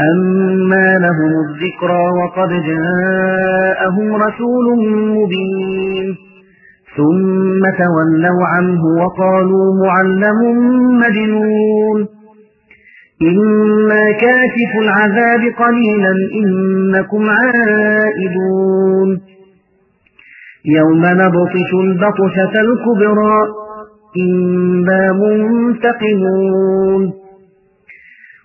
أما لهم الذكرى وقد جاءهم رسول مبين. ثم تولوا عنه وقالوا معلم مجنون. إنا كاشف العذاب قليلا إنكم عائدون. يوم نبطش البطشة الكبرى إنا منتقمون.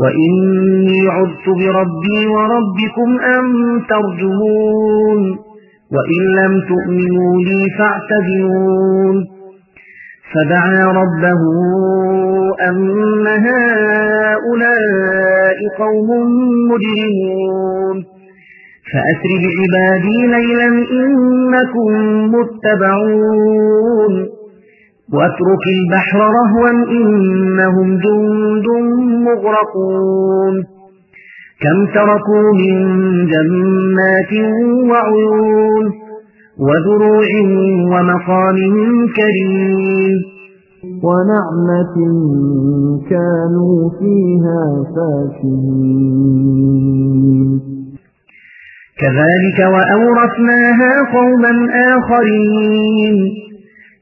وإني عذت بربي وربكم أن ترجمون وإن لم تؤمنوا لي فاعتذرون فدعا ربه أن هؤلاء قوم مجرمون فأسر بعبادي ليلا إنكم متبعون واترك البحر رهوا إنهم جند مغرقون. كم تركوا من جنات وعيون وذروع ومقام كريم. ونعمة كانوا فيها فاكهين. كذلك وأورثناها قوما آخرين.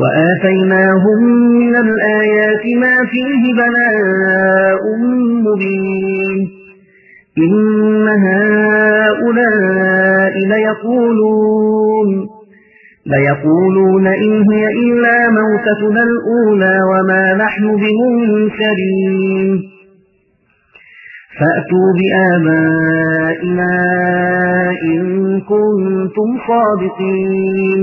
وآتيناهم من الآيات ما فيه بلاء مبين. إن هؤلاء ليقولون ليقولون إن هي إلا موتتنا الأولى وما نحن بمنشرين فأتوا بآبائنا إن كنتم صادقين.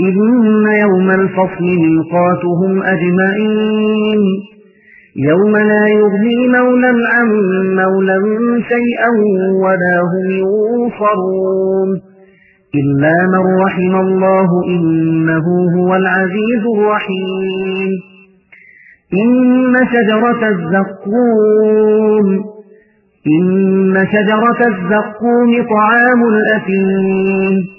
إن يوم الفصل ميقاتهم أجمعين. يوم لا يغني مولا عن مولا شيئا ولا هم ينصرون. إلا من رحم الله إنه هو العزيز الرحيم. إن شجرة الزقوم إن شجرة الزقوم طعام الأثيم.